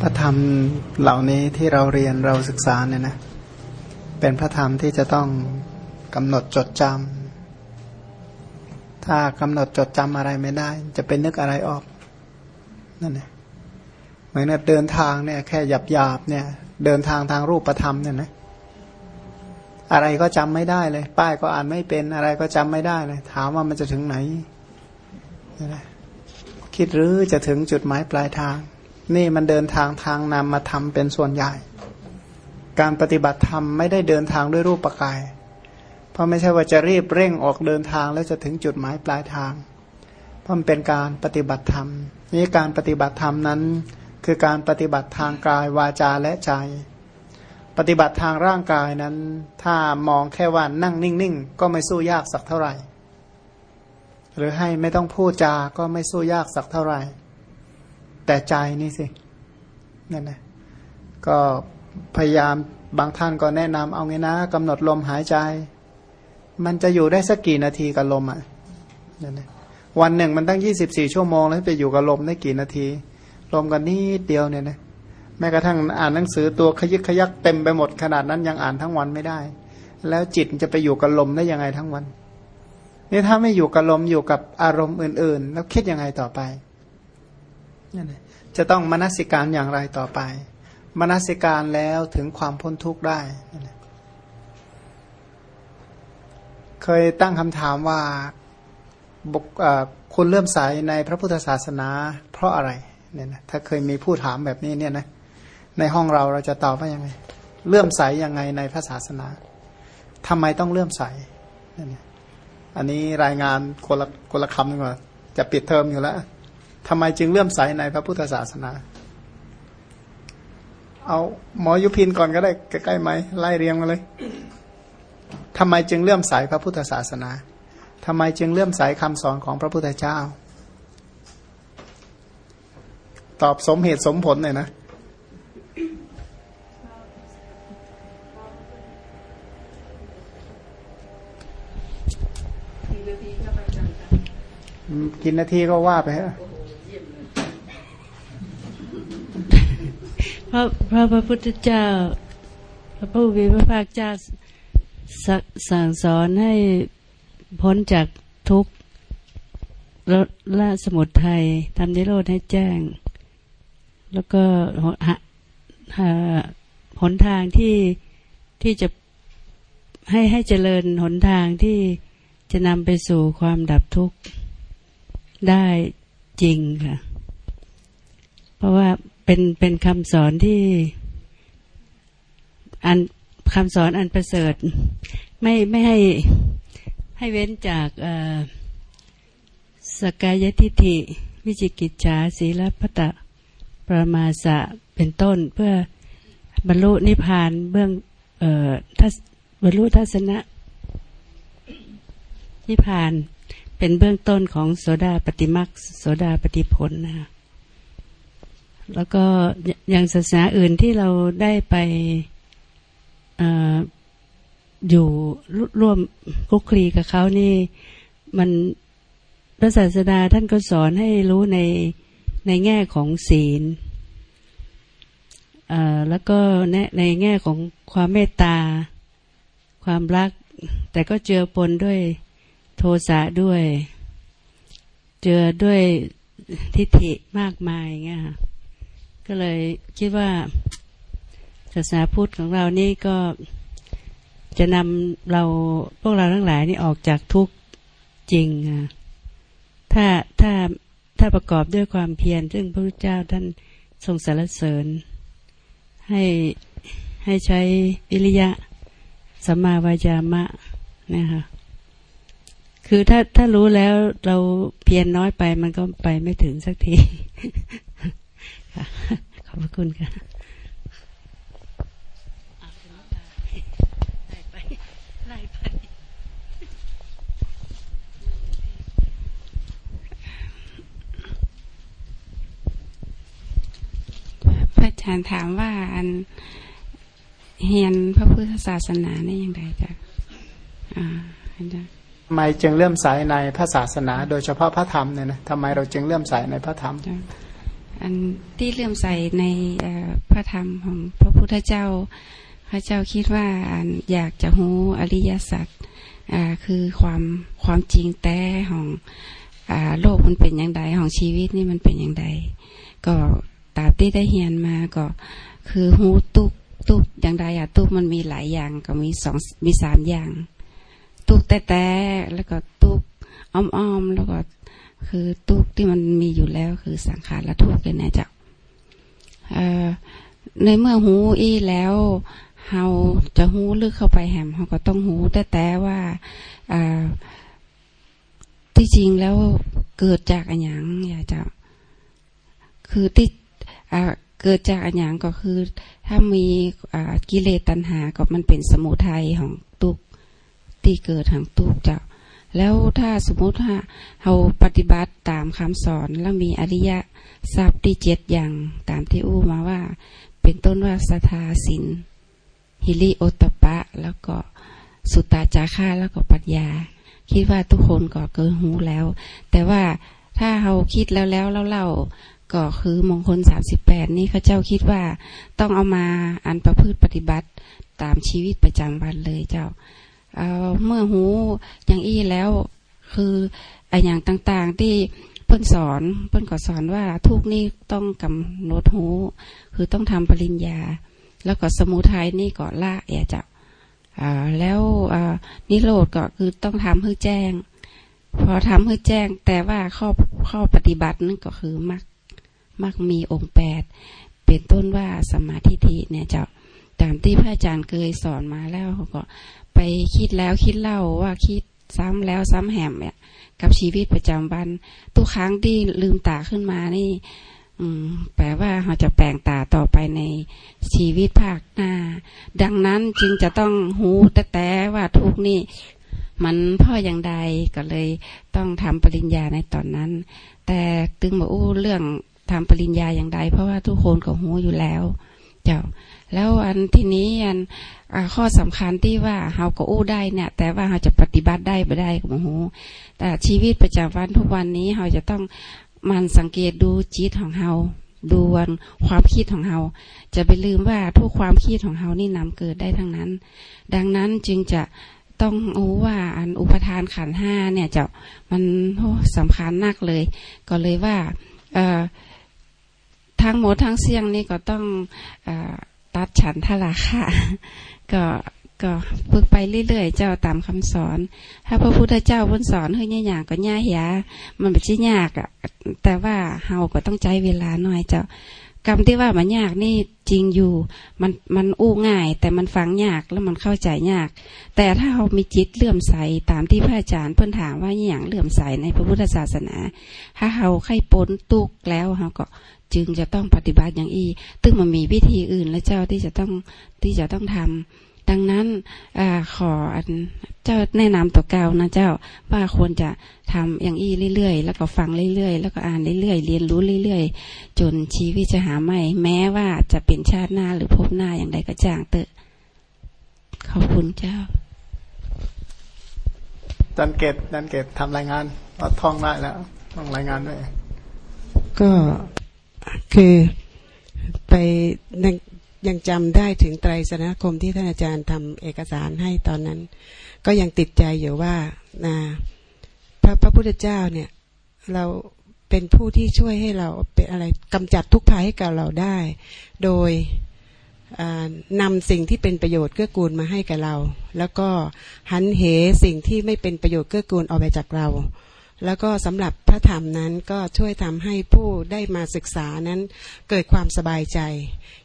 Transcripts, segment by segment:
พระธรรมเหล่านี้ที่เราเรียนเราศึกษาเนี่ยนะ เป็นพระธรรมที่จะต้องกำหนดจดจำถ้ากำหนดจดจำอะไรไม่ได้ จะเป็นนึกอะไรออกนั่นเองเหมือนเดินทางเนี่ย แค่หยับหยาบเนี่ย เดินทางทางรูปธรรมเนี่ยนะอะไรก็จำไม่ได้เลย ป้ายก็อ่านไม่เป็นอะไรก็จำไม่ได้เลย ถามว่ามันจะถึงไหนนะคิดหรือจะถึงจุดหมายปลายทาง นี่มันเดินทางทางนามมาทำเป็นส่วนใหญ่ การปฏิบัติธรรมไม่ได้เดินทางด้วยรูปปกาย เพราะไม่ใช่ว่าจะรีบเร่งออกเดินทางแล้วจะถึงจุดหมายปลายทาง เพราะมันเป็นการปฏิบัติธรรม นี่การปฏิบัติธรรมนั้น คือการปฏิบัติทางกายวาจาและใจ ปฏิบัติทางร่างกายนั้น ถ้ามองแค่ว่านั่งนิ่งๆ ก็ไม่สู้ยากสักเท่าไหร่ หรือให้ไม่ต้องพูดจาก็ไม่สู้ยากสักเท่าไหร่ แต่ใจนี่สินั่นนะก็พยายามบางท่านก็แนะนำเอาไงนะกำหนดลมหายใจ มันจะอยู่ได้สักกี่นาทีกับลมอะนั่นนะวันหนึ่งมันตั้งยี่สิบสี่ชั่วโมงแล้วไปอยู่กับลมได้กี่นาที ลมกันนิดเดียวเนี่ยนะแม้กระทั่งอ่านหนังสือตัวขยึกขยักเต็มไปหมดขนาดนั้นยังอ่านทั้งวันไม่ได้ แล้วจิตจะไปอยู่กับลมได้ยังไงทั้งวันนี่ถ้าไม่อยู่กับลมอยู่กับอารมณ์อื่น ๆ แล้วคิดยังไงต่อไป นั่นจะต้องมนสิการอย่างไรต่อไป มนสิการแล้วถึงความพ้นทุกข์ได้ เคยตั้งคำถามว่าคุณเลื่อมใสในพระพุทธศาสนา เพราะอะไรเนี่ยนะถ้าเคยมีผู้ถามแบบนี้เนี่ยนะในห้องเราเราจะตอบว่ายังไง เลื่อมใสยังไงในพระศาสนาทำไมต้องเลื่อมใสเนี่ยอันนี้รายงานคนละคนละคำนึงว่าจะปิดเทอมอยู่แล้ว ทำไมจึงเลื่อมใสในพระพุทธศาสนา เอาหมอยุพินก่อนก็ได้ใกล้ๆไหมไล่เรียงมาเลยทำไมจึงเลื่อมใสพระพุทธศาสนาทำไมจึงเลื่อมใสคำสอนของพระพุทธเจ้า ตอบสมเหตุสมผลหน่อยนะกินนาทีก็ว่าไปฮะ พระพระพระพุทธเจ้า พระผู้มีพระภาคเจ้าสั่งสอนให้พ้นจากทุกข์ละสมุทัยทำนิโรธให้แจ้ง แล้วก็หาหนทางที่ที่จะให้ให้เจริญหนทางที่จะนำไปสู่ความดับทุกข์ได้จริงค่ะ เพราะว่า เป็นเป็นคำสอนที่อันคำสอนอันประเสริฐ ไม่ไม่ให้ให้เว้นจากสกายทิฏฐิ วิจิกิจฉาศีลพัตะประมาสะเป็นต้นเพื่อบรรลุนิพพานเบื้องเอ่อทัศบรรลุทัศนะนิพพานเป็นเบื้องต้นของโสดาปฏิมักโสดาปฏิผลนะคะ แล้วก็อย่างศาสนาอื่นที่เราได้ไปออยู่ร่วมคุกคลีกับเขานี่ มันพระศาสดาท่านก็สอนให้รู้ในในแง่ของศีลแล้วก็ในในแง่ของความเมตตา ความรัก แต่ก็เจือปนด้วยโทสะด้วย เจือด้วยทิฏฐิมากมายเงี้ย ก็เลยคิดว่าศาสนาพุทธของเรานี่ก็จะนำเราพวกเราทั้งหลายนี่ออกจากทุกข์จริงอะถ้าถ้าถ้าประกอบด้วยความเพียรซึ่งพระพุทธเจ้าท่านทรงสรรเสริญ ให้ให้ใช้วิริยะสัมมาวายามะนะคะคือถ้าถ้ารู้แล้วเราเพียรนน้อยไปมันก็ไปไม่ถึงสักทีค่ะ พระคุณค่ะพระอาจารย์ถามว่าอันเฮียนพระพุทธศาสนาได้ยังไงจ้ะอ่าอาจารย์ทำไมจึงเลื่อมใสในพระศาสนา โดยเฉพาะพระธรรมเนี่ยนะทำไมเราจึงเลื่อมใสในพระธรรม อันที่เลื่อมใสในพระธรรมของพระพุทธเจ้า พระเจ้าคิดว่าอยากจะรู้อริยสัจคือความความจริงแท้ของโลกมันเป็นอย่างไรของชีวิตนี่มันเป็นอย่างไรก็ตามที่ได้เฮียนมาก็คือหูตุกตุกอย่างไรอะตุกมันมีหลายอย่างก็มีสองมีสามอย่าง ตุกแต่แต่แล้วก็ตุกอ้อมๆแล้วก็ คือตุกที่มันมีอยู่แล้ว คือสังขารละทุกเลยนะเจ้าในเมื่อหูอีแล้วเฮาจะหูลึกเข้าไปแหมเขาก็ต้องหูแต่แต่ว่าที่จริงแล้วเกิดจากอันยังอย่าจะคือที่เกิดจากอันยังก็คือ ถ้ามีกิเลสตัณหาก็มันเป็นสมุทัยของตุกที่เกิดทางตุกเจ้า แล้วถ้าสมมุติว่าเราปฏิบัติตามคำสอนแล้วมีอริยะทรัพย์ที่เจ็ดอย่างตามที่อู้มาว่า เป็นต้นว่าสทาสินฮิริโอตปะ แล้วก็สุตตาจาค่าแล้วก็ปัญญา คิดว่าทุกคนก็เกินหูแล้ว แต่ว่าถ้าเราคิดแล้วแล้วเล่าก็คือมงคลสามสิบแปดนี่ข้าเจ้าคิดว่าต้องเอามาอันประพฤติปฏิบัติตามชีวิตประจำวันเลยเจ้า เมื่อหูอย่างอี้แล้วคือไออย่างต่างๆที่เพิ่นสอนเพิ่นก็สอนว่าทุกนี่ต้องกำหนดหูคือต้องทำปริญญา แล้วก็สมุทัยนี่ก็ละแอจะแล้วนิโรธก็คือต้องทำให้แจ้ง พอทำให้แจ้ง แต่ว่าข้อข้อปฏิบัตินั่นก็คือมักมักมีองค์แปดเป็นต้นว่าสมาธิิเนี่ยจะตามที่พระอาจารย์เคยสอนมาแล้วก็ ไปคิดแล้วคิดเล่าว่าคิดซ้ำแล้วซ้ำแหมเนี่ยกับชีวิตประจำวันทุกครั้งที่ลืมตาขึ้นมานี่ อืม แปลว่าเราจะแปลงตาต่อไปในชีวิตภาคหน้า ดังนั้นจึงจะต้องหูแต่แต่ว่าทุกนี่ มันพ่ออย่างใดก็เลยต้องทำปริญญาในตอนนั้น แต่ตึงมาอู้เรื่องทำปริญญาอย่างใดเพราะว่าทุกคนก็หูอยู่แล้ว เจ้า แล้วอันที่นี้อันข้อสำคัญที่ว่าเฮาก็อู้ได้เนี่ย แต่ว่าเราจะปฏิบัติได้ไม่ได้ก็โมโหแต่ชีวิตประจำวันทุกวันนี้เราจะต้องมันสังเกตดูจิตของเฮาดูวันความคิดของเฮาจะไปลืมว่าทุกความคิดของเฮานี่นำเกิดได้ทั้งนั้น ดังนั้นจึงจะต้องรู้ว่าอันอุปทานขันห้าเนี่ยจะมันสำคัญนักเลย ก็เลยว่าเออ ทั้งหมดทั้งเสียงนี่ก็ต้องอตัดฉันทราค่ะ ก็ก็ฝึกไปเรื่อยๆ เจ้าตามคำสอน ถ้าพระพุทธเจ้าพ้นสอนเฮ้ยเนี่ยอย่างก็ย่าเหียมันไม่ใช่ยากอะแต่ว่าเฮาก็ต้องใจเวลาหน่อยเจ้ากรรมที่ว่ามันยากนี่จริงอยู่ มันมันอู้ง่าย แต่มันฟังยากแล้วมันเข้าใจยาก แต่ถ้าเรามีจิตเลื่อมใสตามที่พระอาจารย์เพิ่นถามว่าอย่างเลื่อมใสในพระพุทธศาสนา ถ้าเราไข้ปนตุกแล้วเราก็ จึงจะต้องปฏิบัติอย่างอีซึ่งมันมีวิธีอื่นและเจ้าที่จะต้องที่จะต้องทำดังนั้นอขอเจ้าแนะนำตัวเก่านะเจ้าว่าควรจะทำอย่างอี้เรื่อยๆ แล้วก็ฟังเรื่อยๆ แล้วก็อ่านเรื่อยๆ เรียนรู้เรื่อยๆ จนชีวิตจะหาไม่ แม้ว่าจะเป็นชาติหน้าหรือพบหน้าอย่างใดก็จ้างเตอะขอบคุณเจ้าดันเกตดันเกตทำรายงานท่องได้แล้ว ต้องรายงานด้วยก็ คือไปยังจำได้ถึงไตรสนาคมที่ท่านอาจารย์ทำเอกสารให้ตอนนั้น ก็ยังติดใจอยู่ว่านะพระพระพุทธเจ้าเนี่ยเราเป็นผู้ที่ช่วยให้เราเป็นอะไรกำจัดทุกภัยให้กับเราได้ โดยนำสิ่งที่เป็นประโยชน์เกื้อกูลมาให้กับเรา แล้วก็หันเหสิ่งที่ไม่เป็นประโยชน์เกื้อกูลออกไปจากเรา แล้วก็สำหรับพระธรรมนั้นก็ช่วยทำให้ผู้ได้มาศึกษานั้นเกิดความสบายใจ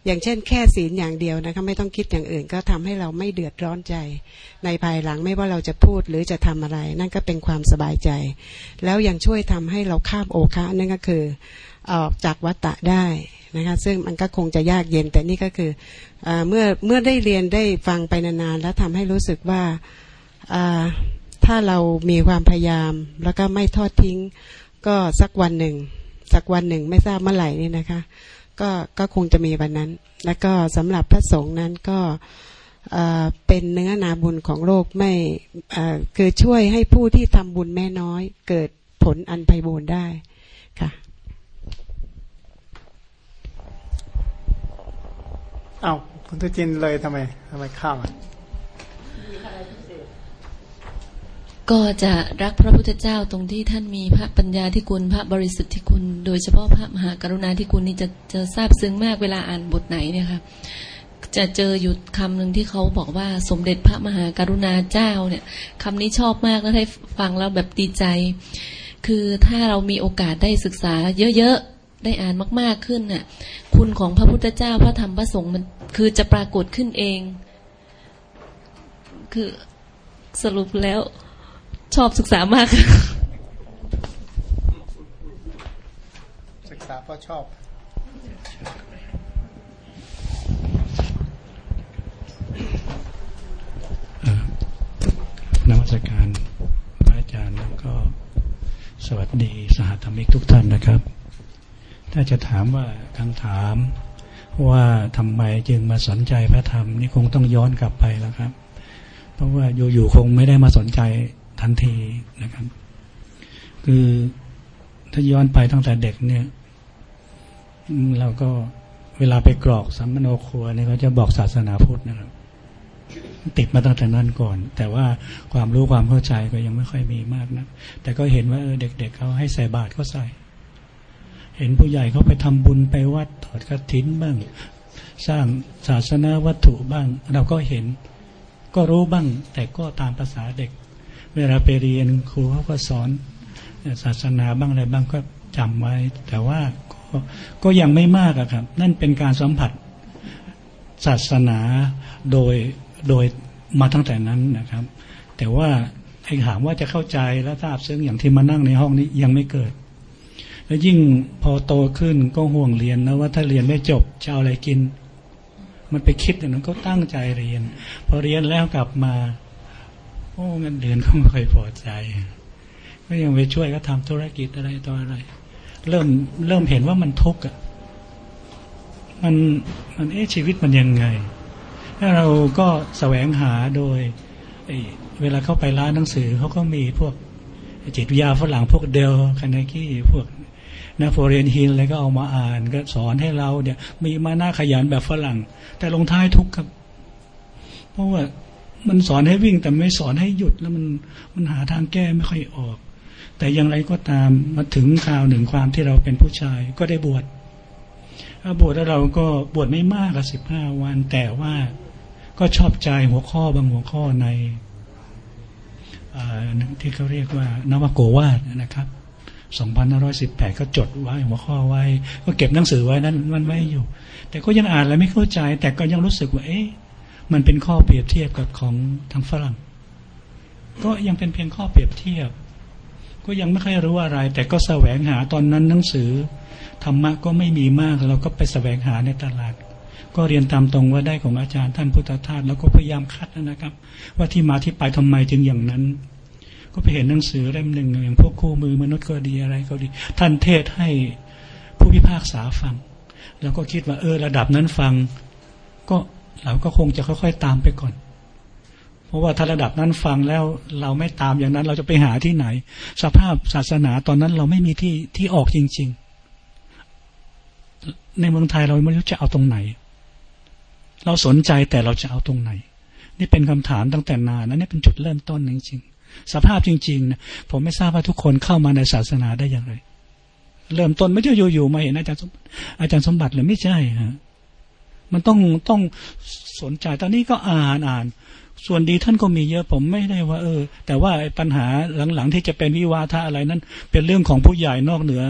อย่างเช่น แค่ศีลอย่างเดียวนะคะไม่ต้องคิดอย่างอื่น ก็ทำให้เราไม่เดือดร้อนใจ ในภายหลังไม่ว่าเราจะพูดหรือจะทำอะไร นั่นก็เป็นความสบายใจ แล้วยังช่วยทำให้เราข้ามโอคะนั่นก็คือออกจากวัตตะได้นะคะซึ่งมันก็คงจะยากเย็นแต่นี่ก็คืออเมื่อเมื่อได้เรียนได้ฟังไปนานๆแล้วทำให้รู้สึกว่า ถ้าเรามีความพยายาม แล้วก็ไม่ทอดทิ้ง ก็สักวันหนึ่ง สักวันหนึ่งไม่ทราบเมื่อไหร่นี่นะคะ ก็ก็คงจะมีวันนั้น แล้วก็สำหรับพระสงฆ์นั้นก็เป็นเนื้อนาบุญของโลกไม่คือช่วยให้ผู้ที่ทำบุญแม่น้อย เกิดผลอันไพบูรณ์ได้ค่ะเอาคุณตุจินเลยทำไมทำไมข้ามอะ ก็จะรักพระพุทธเจ้าตรงที่ท่านมีพระปัญญาที่คุณพระบริสุทธิ์ที่คุณ โดยเฉพาะพระมหากรุณาที่คุณนี่จะจะทราบซึ้งมากเวลาอ่านบทไหนเนี่ยค่ะจะเจออยู่คำหนึ่งที่เขาบอกว่าสมเด็จพระมหากรุณาเจ้าเนี่ยคำนี้ชอบมากแล้วให้ฟังแล้วแบบดีใจ คือถ้าเรามีโอกาสได้ศึกษาเยอะๆ ได้อ่านมากๆขึ้นน่ะคุณของพระพุทธเจ้าพระธรรมพระสงฆ์มันคือจะปรากฏขึ้นเอง คือสรุปแล้ว ชอบศึกษามาก ศึกษาเพราะชอบนวัตการพระอาจารย์แล้วก็สวัสดีสหธรรมิกทุกท่านนะครับ ถ้าจะถามว่าคำถามว่าทำไมจึงมาสนใจพระธรรมนี่คงต้องย้อนกลับไปแล้วครับ เพราะว่าอยู่ๆคงไม่ได้มาสนใจ ทันทีนะครับ คือถ้าย้อนไปตั้งแต่เด็กเนี่ยเราก็เวลาไปกรอกสัมมโนครัวเนี่ยเขาจะบอกศาสนาพุทธนะครับ ติดมาตั้งแต่นั้นก่อน แต่ว่าความรู้ความเข้าใจก็ยังไม่ค่อยมีมากนะแต่ก็เห็นว่าเออเด็ก ๆเเขาให้ใส่บาตรก็ใส่ เห็นผู้ใหญ่เขาไปทำบุญไปวัดถอดกระถินบ้าง สร้างศาสนาวัตถุบ้าง เราก็เห็น ก็รู้บ้าง แต่ก็ตามภาษาเด็ก เวลาไปเรียนครูเขาก็สอนศาสนาบ้างอะไรบ้างก็จำไว้ แต่ว่าก็ก็ยังไม่มากอะครับ นั่นเป็นการสัมผัสศาสนาโดยโดยมาตั้งแต่นั้นนะครับ แต่ว่าไอ้ถามว่าจะเข้าใจและทราบซึ้งอย่างที่มานั่งในห้องนี้ยังไม่เกิด แล้วยิ่งพอโตขึ้นก็ห่วงเรียนนะว่าถ้าเรียนไม่จบจะเอาอะไรกิน มันไปคิดอย่างนั้นก็ตั้งใจเรียน พอเรียนแล้วกลับมา โอ้เงินเดือนก็ไม่ค่อยพอใจ ก็ยังไปช่วยก็ทำธุรกิจอะไรต่ออะไร เริ่มเริ่มเห็นว่ามันทุกข์อะมันมันเอ๊ะชีวิตมันยังไง ถ้าเราก็แสวงหาโดยเวลาเข้าไปร้านหนังสือเขาก็มีพวกจิตวิทยาฝรั่งพวกเดลคานากี้พวกนาโฟเรนฮินอะไรก็เอามาอ่าน ก็สอนให้เราเนี่ย มีมาหน้าขยันแบบฝรั่ง แต่ลงท้ายทุกข์ครับ เพราะว่า มันสอนให้วิ่งแต่ไม่สอนให้หยุดแล้วมันมันหาทางแก้ไม่ค่อยออก แต่อย่างไรก็ตามมาถึงคราวหนึ่งความที่เราเป็นผู้ชายก็ได้บวชบวชแล้วเราก็บวชไม่มากกับสิบห้าวัน แต่ว่าก็ชอบใจหัวข้อบางหัวข้อในที่เขาเรียกว่านวโกวาดนะครับ2518 ก็จดไว้หัวข้อไว้ ก็เก็บหนังสือไว้นั้นมันไว้อยู่ แต่ก็ยังอ่านแล้วไม่เข้าใจ แต่ก็ยังรู้สึกว่าเอ๊ะ มันเป็นข้อเปรียบเทียบกับของทางฝรั่ง ก็ยังเป็นเพียงข้อเปรียบเทียบ ก็ยังไม่ค่อยรู้อะไร แต่ก็แสวงหาตอนนั้นหนังสือธรรมะก็ไม่มีมากเราก็ไปแสวงหาในตลาด ก็เรียนตามตรงว่าได้ของอาจารย์ท่านพุทธทาสแล้วก็พยายามคัดนะครับ ว่าที่มาที่ไปทำไมจึงอย่างนั้น ก็ไปเห็นหนังสือเล่มหนึ่งอย่างพวกคู่มือมนุษย์ก็ดีอะไรก็ดี ท่านเทศให้ผู้พิพากษาฟัง แล้วก็คิดว่าเออระดับนั้นฟัง ก็ เราก็คงจะค่อยๆตามไปก่อน เพราะว่าถ้าระดับนั้นฟังแล้วเราไม่ตามอย่างนั้น เราจะไปหาที่ไหน สภาพศาสนาตอนนั้นเราไม่มีที่ที่ออกจริง ๆ ในเมืองไทยเราไม่รู้จะเอาตรงไหน เราสนใจแต่เราจะเอาตรงไหน นี่เป็นคำถามตั้งแต่นานนะนี่เป็นจุดเริ่มต้นจริงๆสภาพจริงๆนะผมไม่ทราบว่าทุกคนเข้ามาในศาสนาได้อย่างไร เริ่มต้นไม่ใช่อยู่ๆมาเห็นอาจารย์อาจารย์สมบัติหรือไม่ใช่ฮะ มันต้องต้องสนใจตอนนี้ก็อ่านอ่าน ส่วนดีท่านก็มีเยอะผมไม่ได้ว่า เออ แต่ว่าปัญหาหลังๆที่จะเป็นวิวาทะอะไรนั้น เป็นเรื่องของผู้ใหญ่นอกเหนือ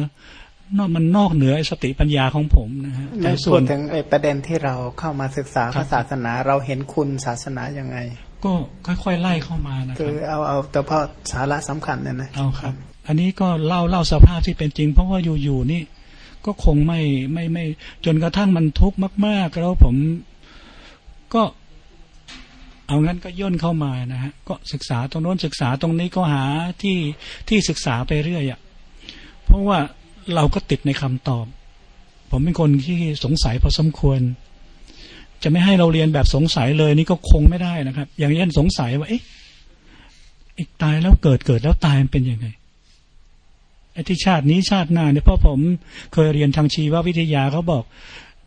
นอกมันนอกเหนือสติปัญญาของผมนะฮะแต่ส่วนถึงไอ้ประเด็นที่เราเข้ามาศึกษาศาสนาเราเห็นคุณศาสนายังไง ก็ค่อยๆไล่เข้ามานะครับคือเอาเอาแต่พอสาระสำคัญเนี่ยนะเอาครับ อันนี้ก็เล่าเล่าสภาพที่เป็นจริง เพราะว่าอยู่ๆนี่ ก็คงไม่ไม่ไม่ จนกระทั่งมันทุกข์มาก ๆ แล้วผมก็เอางั้นก็ย่นเข้ามานะฮะก็ศึกษาตรงโน้นศึกษาตรงนี้ก็หาที่ที่ศึกษาไปเรื่อยอะ่ะเพราะว่าเราก็ติดในคำตอบ ผมเป็นคนที่สงสัยพอสมควร จะไม่ให้เราเรียนแบบสงสัยเลยนี่ก็คงไม่ได้นะครับ อย่างเช่นสงสัยว่าเอ๊ะตายแล้วเกิดเกิดแล้วตายมันเป็นยังไง ที่ชาตินี้ชาติหน้าเนี่ยพราะผมเคยเรียนทางชีววิทยาเขาบอก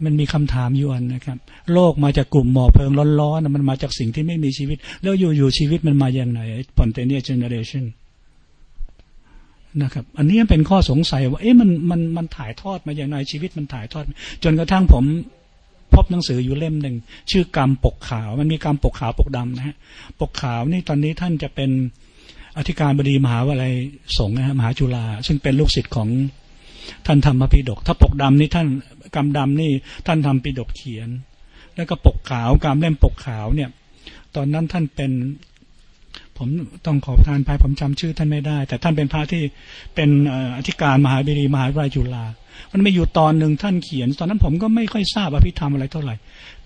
มันมีคำถามอยู่อันนะครับ โลกมาจากกลุ่มหมอกเพลิงร้อนๆมันมาจากสิ่งที่ไม่มีชีวิต แล้วอยู่ๆชีวิตมันมาอย่างไร spontaneous generation นะครับ อันนี้เป็นข้อสงสัยว่า เอ๊ะมันมันมันถ่ายทอดมาอย่างไรชีวิตมันถ่ายทอด จนกระทั่งผมพบหนังสืออยู่เล่มหนึ่งชื่อกรรมปกขาว มันมีกรรมปกขาวปกดำนะฮะปกขาวนี่ตอนนี้ท่านจะเป็น อธิการบดีมหาวิทยาลัยสงฆ์นะฮะมหาจุฬาซึ่งเป็นลูกศิษย์ของท่านธรรมปิฎกถ้าปกดำนี่ท่านกรรมดำนี่ท่านทำปิฎกเขียน แล้วก็ปกขาวกรรมเล่มปกขาวเนี่ย ตอนนั้นท่านเป็น ผมต้องขอทานภายผมจำชื่อท่านไม่ได้ แต่ท่านเป็นพระที่เป็นอธิการมหาบิดีมหาวิทยาลัยจุฬามันไม่อยู่ตอนหนึ่งท่านเขียน ตอนนั้นผมก็ไม่ค่อยทราบอภิธรรมอะไรเท่าไหร่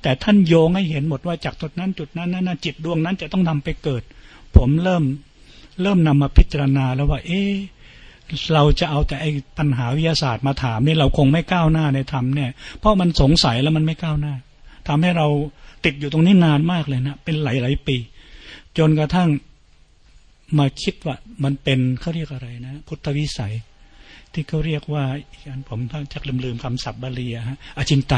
แต่ท่านโยงให้เห็นหมดว่าจากจุดนั้นจุดนั้นนั้นจิตดวงนั้นจะต้องนำไปเกิด ผมเริ่ม เริ่มนำมาพิจารณาแล้วว่า เอ๊เราจะเอาแต่ไอ้ปัญหาวิทยาศาสตร์มาถามนี่เราคงไม่ก้าวหน้าในธรรมเนี่ยเพราะมันสงสัยแล้วมันไม่ก้าวหน้าทำให้เราติดอยู่ตรงนี้นานมากเลยนะเป็นหลายๆปี จนกระทั่งมาคิดว่ามันเป็นเขาเรียกอะไรนะ พุทธวิสัย ที่เขาเรียกว่าอันผมจักลืมๆคำศัพท์บาลีฮะอจินไต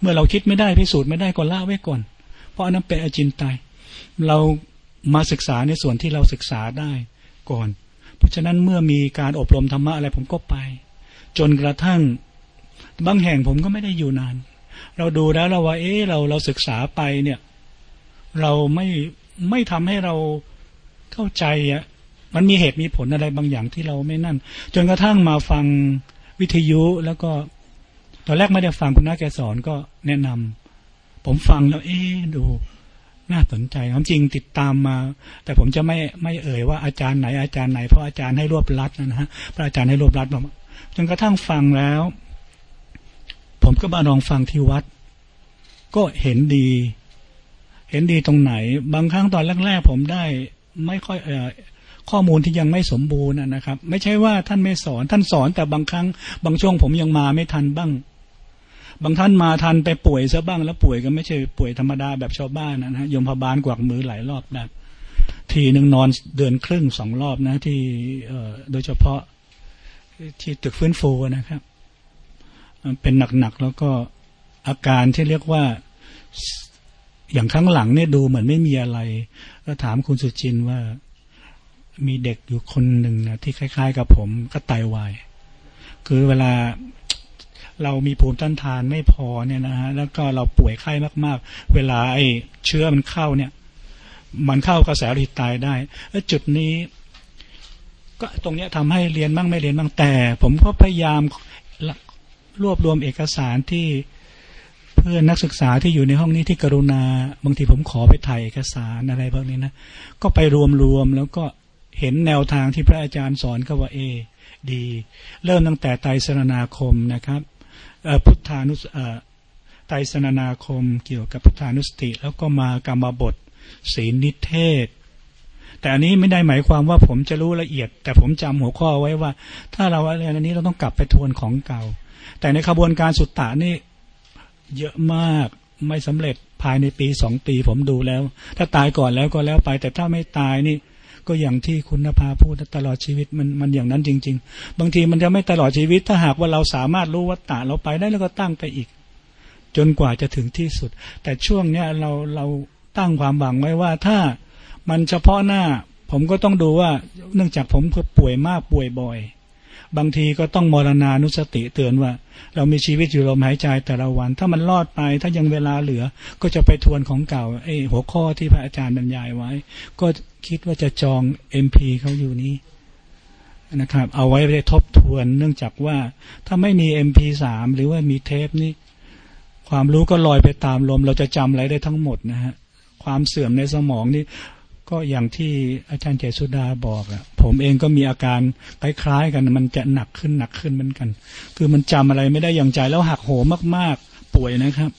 เมื่อเราคิดไม่ได้พิสูจน์ไม่ได้ก็ละไว้ก่อน เพราะอันนั้นเป็นอจินไตเรา มาศึกษาในส่วนที่เราศึกษาได้ก่อน เพราะฉะนั้นเมื่อมีการอบรมธรรมะอะไรผมก็ไป จนกระทั่งบางแห่งผมก็ไม่ได้อยู่นาน เราดูแล้วเราว่า เอ๊ะเราเราศึกษาไปเนี่ย เราไม่ไม่ทำให้เราเข้าใจอะมันมีเหตุมีผลอะไรบางอย่างที่เราไม่นั่น จนกระทั่งมาฟังวิทยุแล้วก็ตอนแรกไม่ได้ฟังคุณน้าแกสอนก็แนะนำผมฟังแล้ว เอ๊ะดู น่าสนใจความจริงติดตามมา แต่ผมจะไม่ไม่เอ่ยว่าอาจารย์ไหนอาจารย์ไหนเพราะอาจารย์ให้รวบรัดนะฮะพระอาจารย์ให้รวบรัดผมจนกระทั่งฟังแล้ว ผมก็มาลองฟังที่วัด ก็เห็นดี เห็นดีตรงไหน บางครั้งตอนแรกๆผมได้ไม่ค่อยเออข้อมูลที่ยังไม่สมบูรณ์นะครับ ไม่ใช่ว่าท่านไม่สอนท่านสอนแต่บางครั้ง บางช่วงผมยังมาไม่ทันบ้าง บางท่านมาทันไปป่วยซะบ้างแล้วป่วยก็ไม่ใช่ป่วยธรรมดาแบบชาวบ้านนะฮะยมพบาลกวักมือหลายรอบนะทีหนึ่งนอนเดือนครึ่งสองรอบนะ ที่เออโดยเฉพาะที่ตึกฟื้นฟูนะครับ เป็นหนักๆแล้วก็อาการที่เรียกว่าอย่างครั้งหลังเนี่ยดูเหมือนไม่มีอะไรก็ถามคุณสุจินว่ามีเด็กอยู่คนหนึ่งนะที่คล้าย ๆ กับผมก็ไตาวาย คือเวลา เรามีภูมิต้านทานไม่พอเนี่ยนะฮะแล้วก็เราป่วยไข้มาก ๆ เวลาไอ้เชื้อมันเข้าเนี่ย มันเข้ากระแสโลหิตตายได้จุดนี้ ก็ตรงเนี้ยทำให้เรียนบ้างไม่เรียนบ้างแต่ ผมก็พยายามรวบรวมเอกสารที่เพื่อนนักศึกษาที่อยู่ในห้องนี้ที่กรุณา บางทีผมขอไปถ่ายเอกสารอะไรพวกนี้นะก็ไปรวมๆแล้วก็เห็นแนวทางที่พระอาจารย์สอนก็ว่าเอดี เริ่มตั้งแต่ไตรสรณาคมนะครับ พุทธานุสไตรสนานาคมเกี่ยวกับพุทธานุสติ แล้วก็มากรรมบทศีลนิเทศ แต่อันนี้ไม่ได้หมายความว่าผมจะรู้ละเอียด แต่ผมจำหัวข้อไว้ว่า ถ้าเราอะไรอันนี้เราต้องกลับไปทวนของเก่า แต่ในขบวนการสุตตะนี่เยอะมากไม่สำเร็จภายในปีสองปีผมดูแล้ว ถ้าตายก่อนแล้วก็แล้วไป แต่ถ้าไม่ตายนี่ ก็อย่างที่คุณนภาพูดตลอดชีวิตมันมันอย่างนั้นจริง ๆ บางทีมันจะไม่ตลอดชีวิต ถ้าหากว่าเราสามารถรู้วัตตะเราไปได้แล้วก็ตั้งไปอีก จนกว่าจะถึงที่สุด แต่ช่วงเนี้ยเราเราตั้งความหวังไว้ว่าถ้ามันเฉพาะหน้า ผมก็ต้องดูว่าเนื่องจากผมป่วยมากป่วยบ่อย บางทีก็ต้องมรณานุสติเตือนว่า เรามีชีวิตอยู่ลมหายใจแต่ละวัน ถ้ามันรอดไปถ้ายังเวลาเหลือ ก็จะไปทวนของเก่าไอ้หัวข้อที่พระอาจารย์บรรยายไว้ ก็คิดว่าจะจองเอ็มพีเขาอยู่นี้นะครับ เอาไว้ไปทบทวนเนื่องจากว่าถ้าไม่มีเอ็มพีสามหรือว่ามีเทปนี้ความรู้ก็ลอยไปตามลม เราจะจำอะไรได้ทั้งหมดนะฮะความเสื่อมในสมองนี่ ก็อย่างที่อาจารย์เจสุดาบอกอะผมเองก็มีอาการคล้ายๆ กันมันจะหนักขึ้นหนักขึ้นเหมือนกัน คือมันจำอะไรไม่ได้อย่างใจแล้วหักโหมมากๆ ป่วยนะครับ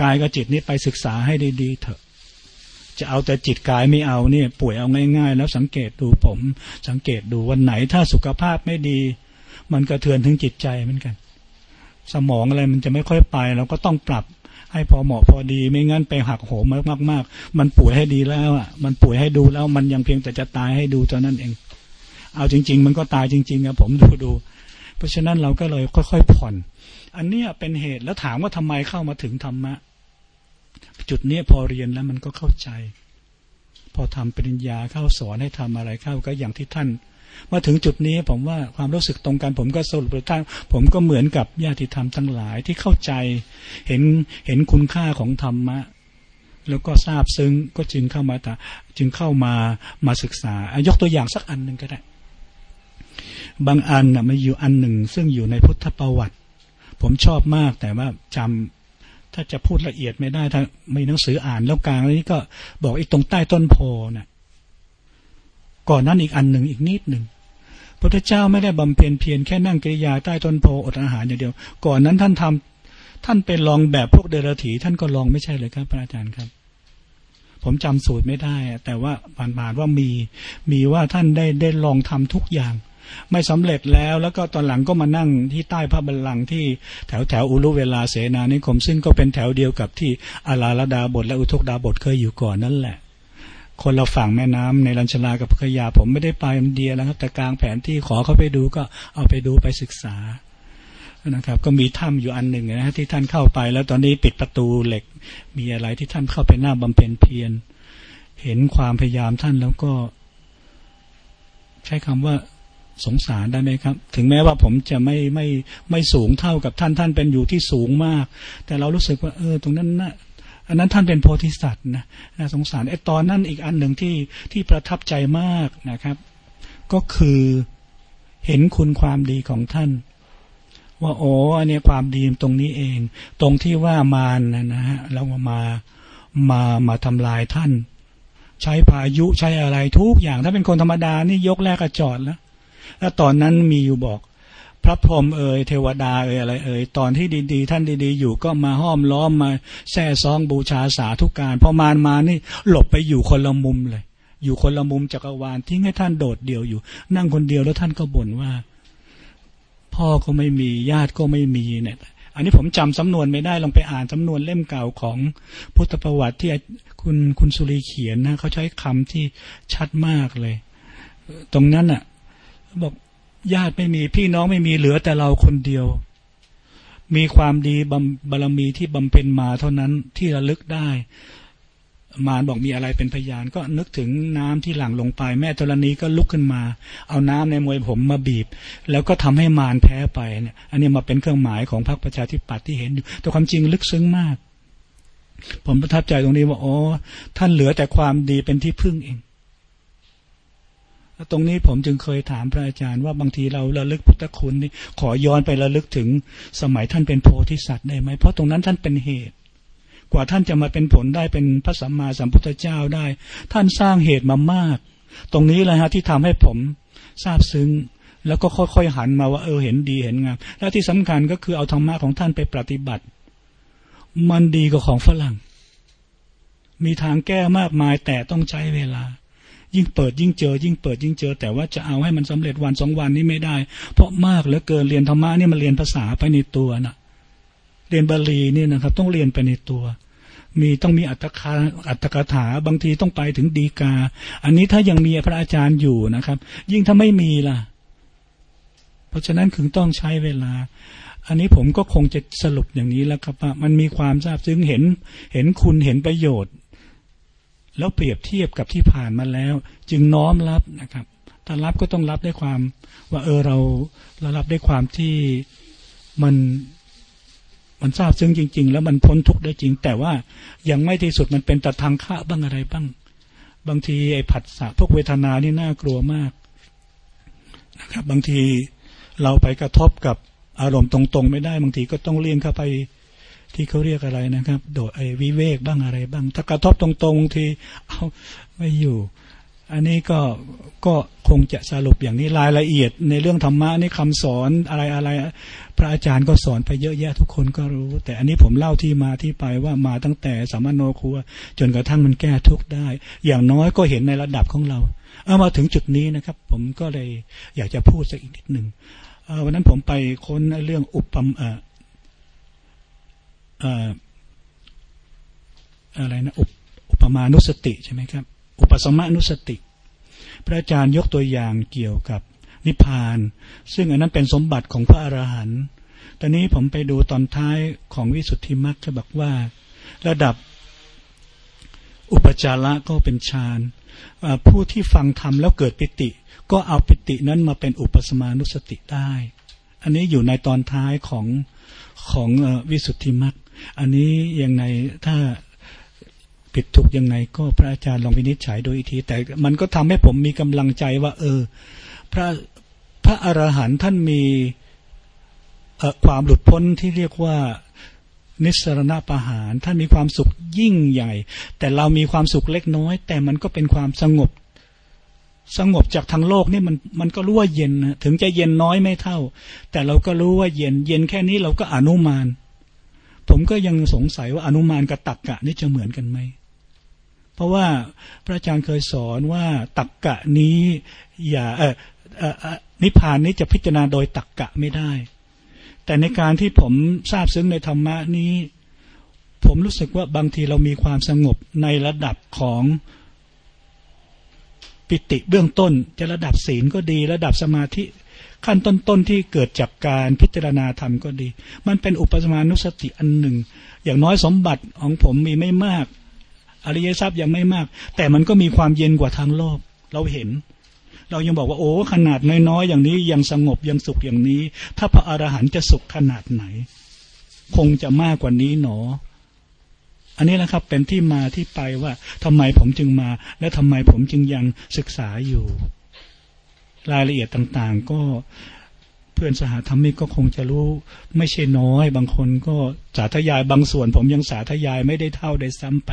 กายกับจิตนี่ไปศึกษาให้ดีๆเถอะ จะเอาแต่จิตกายไม่เอาเนี่ย ป่วยเอาง่ายๆ แล้วสังเกตดูผม สังเกตดูวันไหนถ้าสุขภาพไม่ดี มันกระเทือนถึงจิตใจเหมือนกัน สมองอะไรมันจะไม่ค่อยไปเราก็ต้องปรับ ให้พอเหมาะพอดี ไม่งั้นไปหักโหมมากมากมันป่วยให้ดีแล้วอะ มันป่วยให้ดูแล้วมันยังเพียงแต่จะตายให้ดูเท่านั้นเอง เอาจริง ๆ มันก็ตายจริงๆอะผมดูดู เพราะฉะนั้นเราก็เลยค่อยๆผ่อน อันเนี้ยเป็นเหตุแล้วถามว่าทำไมเข้ามาถึงธรรมะ จุดนี้พอเรียนแล้วมันก็เข้าใจ พอทำปริญญาเข้าสอนให้ทำอะไรเข้าก็อย่างที่ท่าน มาถึงจุดนี้ผมว่าความรู้สึกตรงกันผมก็สรุปไปท่านผมก็เหมือนกับญาติธรรมทั้งหลายที่เข้าใจเห็นเห็นคุณค่าของธรรมะ แล้วก็ทราบซึ้งก็จึงเข้ามาแต่จึงเข้ามามาศึกษายกตัวอย่างสักอันหนึ่งก็ได้ บางอันนะมาอยู่อันหนึ่ง ซึ่งอยู่ในพุทธประวัติ ผมชอบมากแต่ว่าจำถ้าจะพูดละเอียดไม่ได้ถ้าไม่หนังสืออ่านแล้วกลางนี้ก็บอกอีกตรงใต้ต้นโพนะ่ะ ก่อนนั้นอีกอันหนึ่งอีกนิดหนึ่งพระเจ้าไม่ได้บำเพ็ญเพียรแค่นั่งกิริยาใต้ต้นโพอดอาหารอย่างเดียว ก่อนนั้นท่านทำท่านเป็นลองแบบพวกเดรัจฉีท่านก็ลองไม่ใช่เลยครับพระอาจารย์ครับ ผมจำสูตรไม่ได้ แต่ว่าผ่านๆว่ามีมีว่าท่านได้ได้ลองทำทุกอย่าง ไม่สำเร็จแล้วแล้วก็ตอนหลังก็มานั่งที่ใต้พระบัลลังก์ที่แถวแถวอุลุเวลาเสนานิคมซึ่งก็เป็นแถวเดียวกับที่อาลาลดาบทและอุทกดาบทเคยอยู่ก่อนนั่นแหละ คนเราฝั่งแม่น้ำในลัญชลากับพยา ผมไม่ได้ไปมันเดียแล้วครับ แต่กลางแผนที่ขอเขาไปดูก็เอาไปดูไปศึกษานะครับ ก็มีถ้ำอยู่อันหนึ่งนะที่ท่านเข้าไป แล้วตอนนี้ปิดประตูเหล็ก มีอะไรที่ท่านเข้าไปหน้าบำเพ็ญเพียรเห็นความพยายามท่านแล้วก็ ใช้คำว่าสงสารได้ไหมครับ ถึงแม้ว่าผมจะไม่ไม่ไม่สูงเท่ากับท่านท่านเป็นอยู่ที่สูงมาก แต่เรารู้สึกว่า เออ ตรงนั้นนะ่ะ อันนั้นท่านเป็นโพธิสัตว์นะน่าสงสารไอ้ตอนนั้นอีกอันหนึ่งที่ที่ประทับใจมากนะครับ ก็คือเห็นคุณความดีของท่าน ว่าโอ้อันนี้ความดีตรงนี้เอง ตรงที่ว่ามารนะนะฮะแล้วมามามาทำลายท่าน ใช้พายุใช้อะไรทุกอย่าง ถ้าเป็นคนธรรมดานี่ยกแรกกระจอดแล้วแล้วตอนนั้นมีอยู่บอก พระพรหมเอ่ยเทวดาเอ่ยอะไรเอ่ยตอนที่ดีๆ ท่านดีๆ อยู่ก็มาห้อมล้อมมาแซ่ซองบูชาสาธุการพอมารมานี่หลบไปอยู่คนละมุมเลย อยู่คนละมุมจักรวาลทิ้งให้ท่านโดดเดี่ยวอยู่ นั่งคนเดียวแล้วท่านก็บ่นว่า พ่อก็ไม่มีญาติก็ไม่มีเนี่ยอันนี้ผมจำสำนวนไม่ได้ลองไปอ่านสำนวนเล่มเก่าของพุทธประวัติที่คุณคุณสุรีเขียนนะเขาใช้คำที่ชัดมากเลย ตรงนั้นอะบอก ญาติไม่มีพี่น้องไม่มีเหลือแต่เราคนเดียว มีความดีบารมีที่บำเพ็ญมาเท่านั้นที่ระลึกได้ มารบอกมีอะไรเป็นพยาน ก็นึกถึงน้ำที่หลั่งลงไป แม่ธรณีก็ลุกขึ้นมา เอาน้ำในมวยผมมาบีบ แล้วก็ทำให้มารแพ้ไปเนี่ย อันนี้มาเป็นเครื่องหมายของพรรคประชาธิปัตย์ที่เห็นอยู่ แต่ความจริงลึกซึ้งมาก ผมประทับใจตรงนี้ว่าอ๋อท่านเหลือแต่ความดีเป็นที่พึ่งเอง ตรงนี้ผมจึงเคยถามพระอาจารย์ว่าบางทีเราระลึกพุทธคุณนี่ขอย้อนไประลึกถึงสมัยท่านเป็นโพธิสัตว์ได้ไหมเพราะตรงนั้นท่านเป็นเหตุ กว่าท่านจะมาเป็นผลได้เป็นพระสัมมาสัมพุทธเจ้าได้ ท่านสร้างเหตุมามาก ตรงนี้แหละฮะที่ทำให้ผมทราบซึ้ง แล้วก็ค่อยๆหันมาว่าเออเห็นดีเห็นงามและที่สำคัญก็คือเอาธรรมะของท่านไปปฏิบัติ มันดีกว่าของฝรั่ง มีทางแก้มากมายแต่ต้องใช้เวลา ยิ่งเปิดยิ่งเจอ ยิ่งเปิดยิ่งเจอ แต่ว่าจะเอาให้มันสำเร็จวันสองวันนี้ไม่ได้ เพราะมากเหลือเกินเรียนธรรมะนี่มันเรียนภาษาไปในตัวนะเรียนบาลีนี่นะครับ ต้องเรียนไปในตัว มีต้องมีอัตคาอัตกถาบางทีต้องไปถึงดีกา อันนี้ถ้ายังมีพระอาจารย์อยู่นะครับ ยิ่งถ้าไม่มีล่ะ เพราะฉะนั้นคือต้องใช้เวลาอันนี้ผมก็คงจะสรุปอย่างนี้แล้วครับว่ามันมีความทราบซึ้งเห็นเห็นคุณเห็นประโยชน์ แล้วเปรียบเทียบกับที่ผ่านมาแล้ว จึงน้อมรับนะครับถ้ารับก็ต้องรับด้วยความ ว่าเออเราเรารับด้วยความที่มันมันทราบซึ้งจริง ๆ แล้วมันพ้นทุกข์ได้จริง แต่ว่ายังไม่ที่สุดมันเป็นตัดทางค่าบ้างอะไรบ้าง บางทีไอ้ผัสสะพวกเวทนานี่น่ากลัวมากนะครับ บางทีเราไปกระทบกับอารมณ์ตรง ๆ ไม่ได้ บางทีก็ต้องเลี่ยงเข้าไป ที่เขาเรียกอะไรนะครับ โดดไอ้วิเวกบ้างอะไรบ้าง ถ้ากระทบตรงๆทีเอาไม่อยู่ อันนี้ก็ก็คงจะสรุปอย่างนี้รายละเอียด ในเรื่องธรรมะนี่คำสอนอะไรอะไร พระอาจารย์ก็สอนไปเยอะแยะทุกคนก็รู้ แต่อันนี้ผมเล่าที่มาที่ไปว่ามาตั้งแต่สามโนครัว จนกระทั่งมันแก้ทุกได้ อย่างน้อยก็เห็นในระดับของเรา เอามาถึงจุดนี้นะครับ ผมก็เลยอยากจะพูดสักอีกนิดหนึ่งวันนั้นผมไปค้นเรื่องอุปม อะไรนะอุปอุปมานุสติใช่ไหมครับ อุปสมะนุสติ พระอาจารย์ยกตัวอย่างเกี่ยวกับนิพพาน ซึ่งอันนั้นเป็นสมบัติของพระอรหันต์ตอนนี้ผมไปดูตอนท้ายของวิสุทธิมรรคจะบอกว่า ระดับอุปจาระก็เป็นฌานผู้ที่ฟังธรรมแล้วเกิดปิติ ก็เอาปิตินั้นมาเป็นอุปสมานุสติได้ อันนี้อยู่ในตอนท้ายของของวิสุทธิมรรค อันนี้ยังไงถ้าผิดถูกยังไง ก็พระอาจารย์ลองวินิจฉัยโดยอีกที แต่มันก็ทำให้ผมมีกำลังใจว่า เออ พระพระอรหันต์ท่านมีความหลุดพ้นที่เรียกว่านิสรณประหารท่านมีความสุขยิ่งใหญ่ แต่เรามีความสุขเล็กน้อย แต่มันก็เป็นความสงบ สงบจากทางโลกนี่มันมันก็รู้ว่าเย็นถึงจะเย็นน้อยไม่เท่า แต่เราก็รู้ว่าเย็น เย็นแค่นี้เราก็อนุมาน ผมก็ยังสงสัยว่าอนุมานกับตักกะนี่จะเหมือนกันไหม เพราะว่าพระอาจารย์เคยสอนว่าตักกะนี้อย่าเออนิพพานนี้จะพิจารณาโดยตักกะไม่ได้ แต่ในการที่ผมทราบซึ้งในธรรมะนี้ ผมรู้สึกว่าบางทีเรามีความสงบในระดับของปิติเบื้องต้นจะระดับศีลก็ดี ระดับสมาธิ ขั้นต้นๆที่เกิดจากการพิจารณาธรรมก็ดี มันเป็นอุปสมานุสติอันหนึ่ง อย่างน้อยสมบัติของผมมีไม่มาก อริยทรัพย์ยังไม่มาก แต่มันก็มีความเย็นกว่าทางโลก เราเห็น เรายังบอกว่าโอ้ขนาดน้อยๆอย่างนี้ยังสงบยังสุขอย่างนี้ ถ้าพระอรหันต์จะสุขขนาดไหน คงจะมากกว่านี้หนอ อันนี้นะครับเป็นที่มาที่ไปว่าทำไมผมจึงมา และทำไมผมจึงยังศึกษาอยู่ รายละเอียดต่างๆ ก็เพื่อนสหธรรมิกก็คงจะรู้ไม่ใช่น้อย บางคนก็สาธยายบางส่วน ผมยังสาธยายไม่ได้เท่าได้ซ้ำไป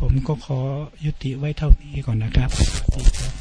ผมก็ขอยุติไว้เท่านี้ก่อนนะครับสวัสดีครับ